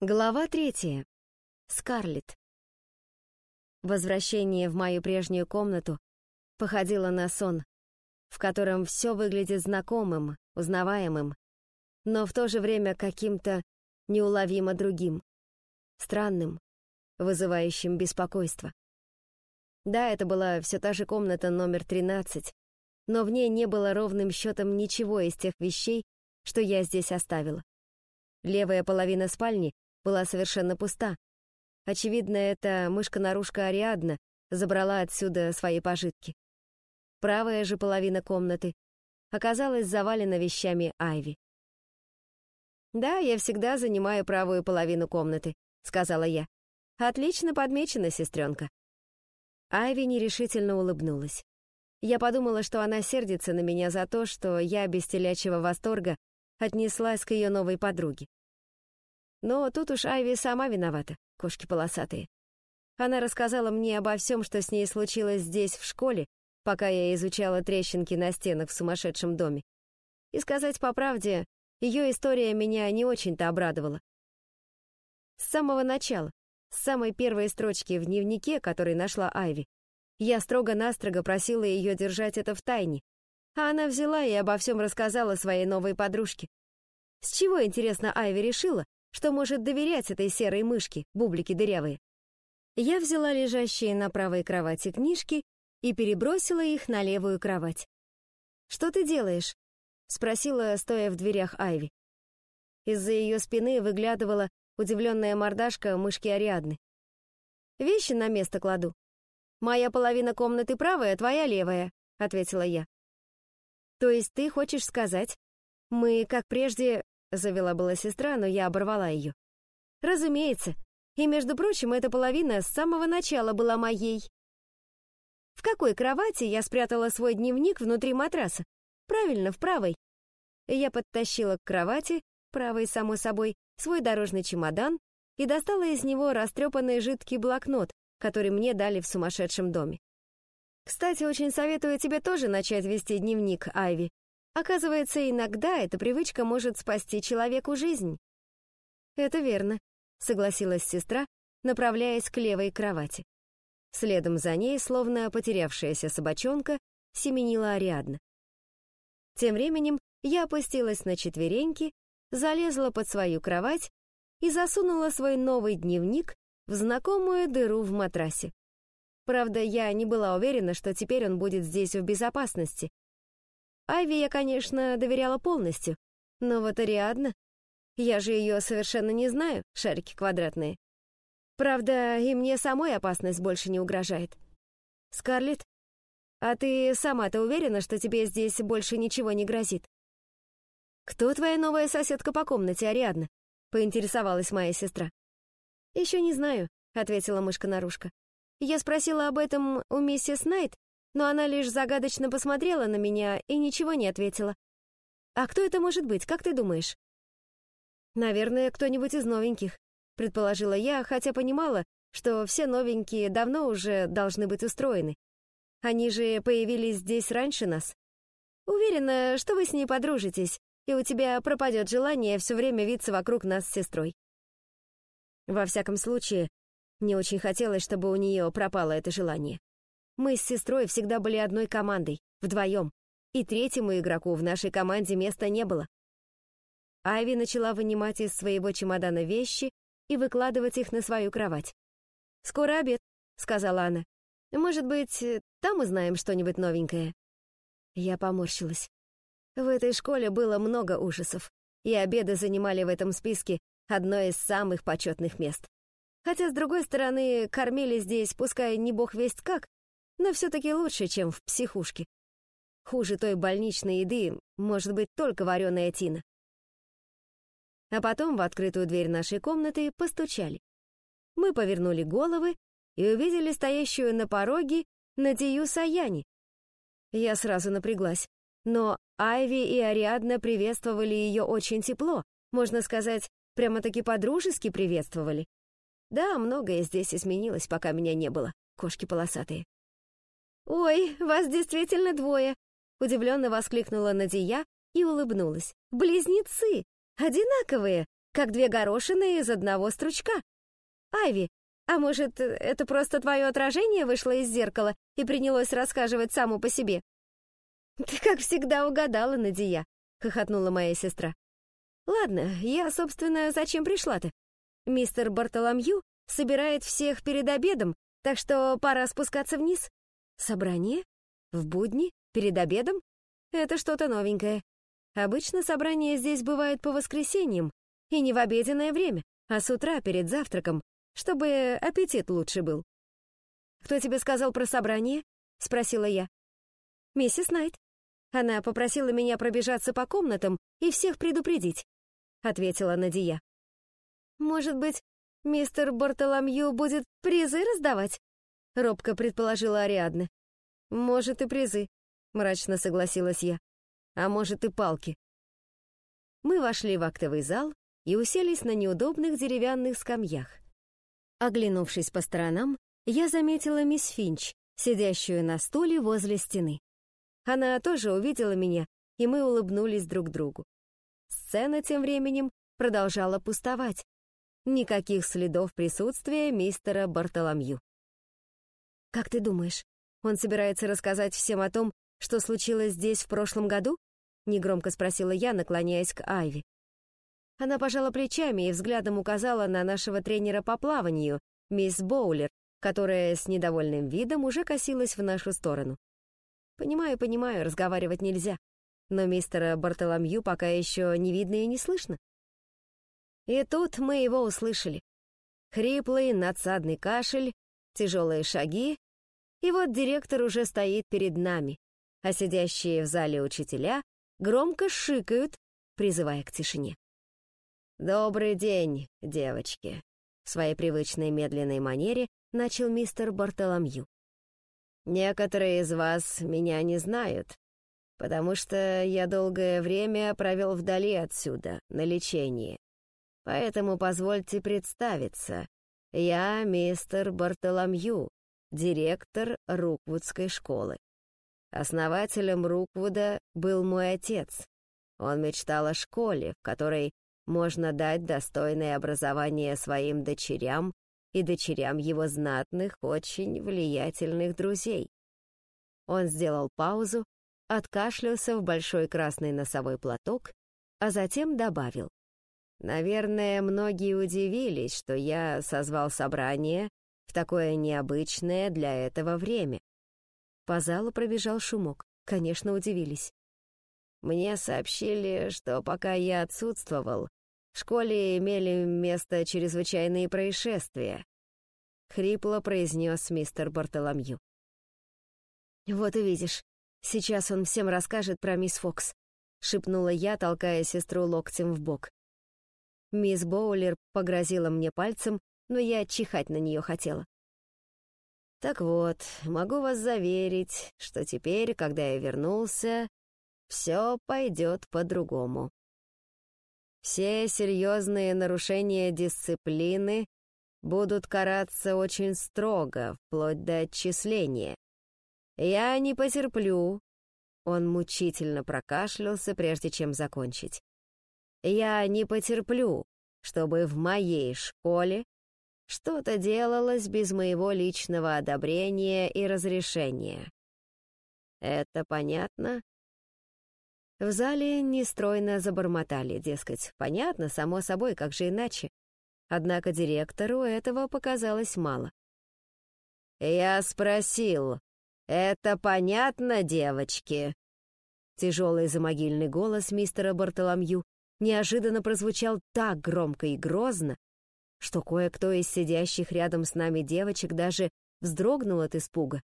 Глава третья. Скарлетт. Возвращение в мою прежнюю комнату походило на сон, в котором все выглядит знакомым, узнаваемым, но в то же время каким-то неуловимо другим, странным, вызывающим беспокойство. Да, это была все та же комната номер 13, но в ней не было ровным счетом ничего из тех вещей, что я здесь оставила. Левая половина спальни была совершенно пуста. Очевидно, эта мышка-нарушка Ариадна забрала отсюда свои пожитки. Правая же половина комнаты оказалась завалена вещами Айви. «Да, я всегда занимаю правую половину комнаты», — сказала я. «Отлично подмечена, сестренка». Айви нерешительно улыбнулась. Я подумала, что она сердится на меня за то, что я без телячьего восторга отнеслась к ее новой подруге. Но тут уж Айви сама виновата, кошки полосатые. Она рассказала мне обо всем, что с ней случилось здесь, в школе, пока я изучала трещинки на стенах в сумасшедшем доме. И сказать по правде, ее история меня не очень-то обрадовала. С самого начала, с самой первой строчки в дневнике, который нашла Айви, я строго-настрого просила ее держать это в тайне, а она взяла и обо всем рассказала своей новой подружке. С чего, интересно, Айви решила, что может доверять этой серой мышке, бублики дырявые. Я взяла лежащие на правой кровати книжки и перебросила их на левую кровать. «Что ты делаешь?» — спросила, стоя в дверях Айви. Из-за ее спины выглядывала удивленная мордашка мышки Ариадны. «Вещи на место кладу. Моя половина комнаты правая, твоя левая», — ответила я. «То есть ты хочешь сказать, мы, как прежде, Завела была сестра, но я оборвала ее. Разумеется. И, между прочим, эта половина с самого начала была моей. В какой кровати я спрятала свой дневник внутри матраса? Правильно, в правой. Я подтащила к кровати, правой, само собой, свой дорожный чемодан и достала из него растрепанный жидкий блокнот, который мне дали в сумасшедшем доме. Кстати, очень советую тебе тоже начать вести дневник, Айви. Оказывается, иногда эта привычка может спасти человеку жизнь. Это верно, согласилась сестра, направляясь к левой кровати. Следом за ней, словно потерявшаяся собачонка, семенила Ариадна. Тем временем я опустилась на четвереньки, залезла под свою кровать и засунула свой новый дневник в знакомую дыру в матрасе. Правда, я не была уверена, что теперь он будет здесь в безопасности, Айви я, конечно, доверяла полностью, но вот Ариадна... Я же ее совершенно не знаю, шарики квадратные. Правда, и мне самой опасность больше не угрожает. Скарлетт, а ты сама-то уверена, что тебе здесь больше ничего не грозит? Кто твоя новая соседка по комнате, Ариадна? Поинтересовалась моя сестра. Еще не знаю, ответила мышка-нарушка. Я спросила об этом у миссис Найт, но она лишь загадочно посмотрела на меня и ничего не ответила. «А кто это может быть, как ты думаешь?» «Наверное, кто-нибудь из новеньких», — предположила я, хотя понимала, что все новенькие давно уже должны быть устроены. Они же появились здесь раньше нас. Уверена, что вы с ней подружитесь, и у тебя пропадет желание все время виться вокруг нас с сестрой. Во всяком случае, мне очень хотелось, чтобы у нее пропало это желание. Мы с сестрой всегда были одной командой, вдвоем, и третьему игроку в нашей команде места не было. Айви начала вынимать из своего чемодана вещи и выкладывать их на свою кровать. «Скоро обед», — сказала она. «Может быть, там узнаем что-нибудь новенькое?» Я поморщилась. В этой школе было много ужасов, и обеды занимали в этом списке одно из самых почетных мест. Хотя, с другой стороны, кормили здесь, пускай не бог весть как, но все-таки лучше, чем в психушке. Хуже той больничной еды может быть только вареная тина. А потом в открытую дверь нашей комнаты постучали. Мы повернули головы и увидели стоящую на пороге Надию Саяни. Я сразу напряглась, но Айви и Ариадна приветствовали ее очень тепло, можно сказать, прямо-таки подружески приветствовали. Да, многое здесь изменилось, пока меня не было, кошки полосатые. «Ой, вас действительно двое!» — удивленно воскликнула Надия и улыбнулась. «Близнецы! Одинаковые! как две горошины из одного стручка. Айви, а может, это просто твое отражение вышло из зеркала и принялось рассказывать саму по себе? Ты, как всегда, угадала, Надия, хохотнула моя сестра. Ладно, я, собственно, зачем пришла-то? Мистер Бартоломью собирает всех перед обедом, так что пора спускаться вниз. Собрание? В будни? Перед обедом? Это что-то новенькое. Обычно собрание здесь бывает по воскресеньям, и не в обеденное время, а с утра перед завтраком, чтобы аппетит лучше был. «Кто тебе сказал про собрание?» — спросила я. «Миссис Найт. Она попросила меня пробежаться по комнатам и всех предупредить», — ответила Надия. «Может быть, мистер Бартоломью будет призы раздавать?» — робко предположила Ариадна. «Может, и призы», — мрачно согласилась я. «А может, и палки». Мы вошли в актовый зал и уселись на неудобных деревянных скамьях. Оглянувшись по сторонам, я заметила мисс Финч, сидящую на стуле возле стены. Она тоже увидела меня, и мы улыбнулись друг другу. Сцена тем временем продолжала пустовать. Никаких следов присутствия мистера Бартоломью. «Как ты думаешь, он собирается рассказать всем о том, что случилось здесь в прошлом году?» — негромко спросила я, наклоняясь к Айви. Она пожала плечами и взглядом указала на нашего тренера по плаванию, мисс Боулер, которая с недовольным видом уже косилась в нашу сторону. «Понимаю, понимаю, разговаривать нельзя, но мистера Бартоломью пока еще не видно и не слышно». И тут мы его услышали. Хриплый, надсадный кашель, тяжелые шаги, и вот директор уже стоит перед нами, а сидящие в зале учителя громко шикают, призывая к тишине. «Добрый день, девочки!» В своей привычной медленной манере начал мистер Бартоломью. «Некоторые из вас меня не знают, потому что я долгое время провел вдали отсюда, на лечении. Поэтому позвольте представиться. Я мистер Бартоломью, директор Руквудской школы. Основателем Руквуда был мой отец. Он мечтал о школе, в которой можно дать достойное образование своим дочерям и дочерям его знатных, очень влиятельных друзей. Он сделал паузу, откашлялся в большой красный носовой платок, а затем добавил. «Наверное, многие удивились, что я созвал собрание в такое необычное для этого время». По залу пробежал шумок. Конечно, удивились. Мне сообщили, что пока я отсутствовал, в школе имели место чрезвычайные происшествия», — хрипло произнес мистер Бартоломью. «Вот и видишь, сейчас он всем расскажет про мисс Фокс», — шепнула я, толкая сестру локтем в бок. Мисс Боулер погрозила мне пальцем, но я чихать на нее хотела. Так вот, могу вас заверить, что теперь, когда я вернулся, все пойдет по-другому. Все серьезные нарушения дисциплины будут караться очень строго, вплоть до отчисления. Я не потерплю. Он мучительно прокашлялся, прежде чем закончить. Я не потерплю, чтобы в моей школе что-то делалось без моего личного одобрения и разрешения. Это понятно? В зале нестройно забормотали, дескать, понятно, само собой, как же иначе. Однако директору этого показалось мало. «Я спросил, это понятно, девочки?» Тяжелый замогильный голос мистера Бартоломью неожиданно прозвучал так громко и грозно, что кое-кто из сидящих рядом с нами девочек даже вздрогнул от испуга.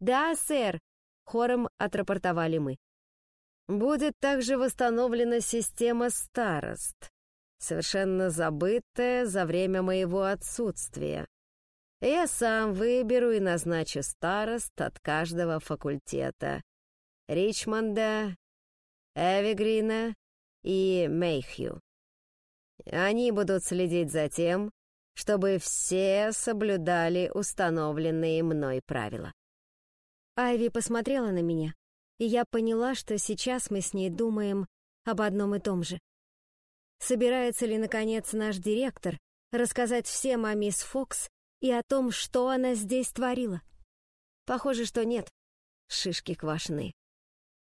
«Да, сэр!» — хором отрапортовали мы. Будет также восстановлена система старост, совершенно забытая за время моего отсутствия. Я сам выберу и назначу старост от каждого факультета. Ричмонда, Эвигрина и Мейхью. Они будут следить за тем, чтобы все соблюдали установленные мной правила. Айви посмотрела на меня, и я поняла, что сейчас мы с ней думаем об одном и том же. Собирается ли, наконец, наш директор рассказать всем о мисс Фокс и о том, что она здесь творила? Похоже, что нет. Шишки квашеные.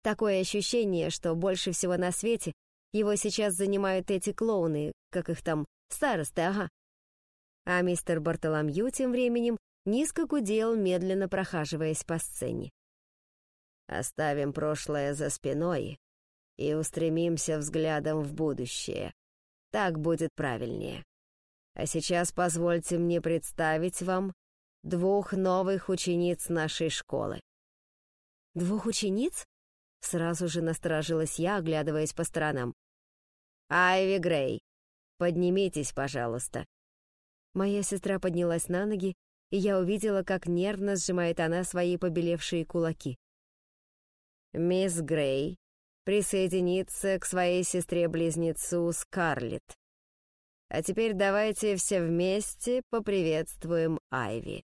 Такое ощущение, что больше всего на свете его сейчас занимают эти клоуны, как их там, старосты, ага. А мистер Бартоломью тем временем низко гудел, медленно прохаживаясь по сцене. «Оставим прошлое за спиной и устремимся взглядом в будущее. Так будет правильнее. А сейчас позвольте мне представить вам двух новых учениц нашей школы». «Двух учениц?» Сразу же насторожилась я, оглядываясь по сторонам. «Айви Грей, поднимитесь, пожалуйста». Моя сестра поднялась на ноги, и я увидела, как нервно сжимает она свои побелевшие кулаки. «Мисс Грей присоединится к своей сестре-близнецу Скарлетт. А теперь давайте все вместе поприветствуем Айви».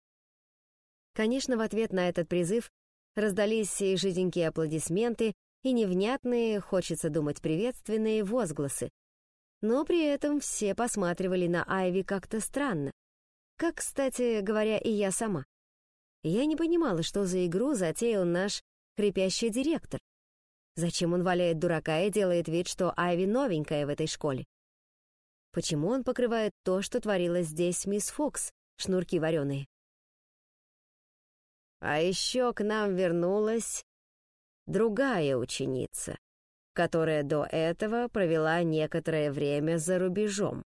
Конечно, в ответ на этот призыв Раздались и жиденькие аплодисменты, и невнятные, хочется думать, приветственные возгласы. Но при этом все посматривали на Айви как-то странно. Как, кстати говоря, и я сама. Я не понимала, что за игру затеял наш хрипящий директор. Зачем он валяет дурака и делает вид, что Айви новенькая в этой школе? Почему он покрывает то, что творилось здесь мисс Фокс, шнурки вареные? А еще к нам вернулась другая ученица, которая до этого провела некоторое время за рубежом.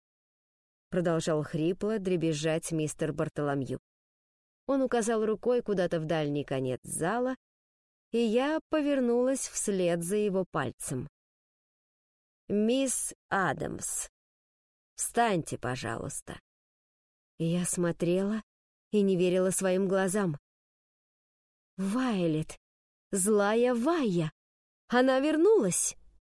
Продолжал хрипло дребезжать мистер Бартоломью. Он указал рукой куда-то в дальний конец зала, и я повернулась вслед за его пальцем. «Мисс Адамс, встаньте, пожалуйста». Я смотрела и не верила своим глазам. Вайлет! Злая Вая! Она вернулась!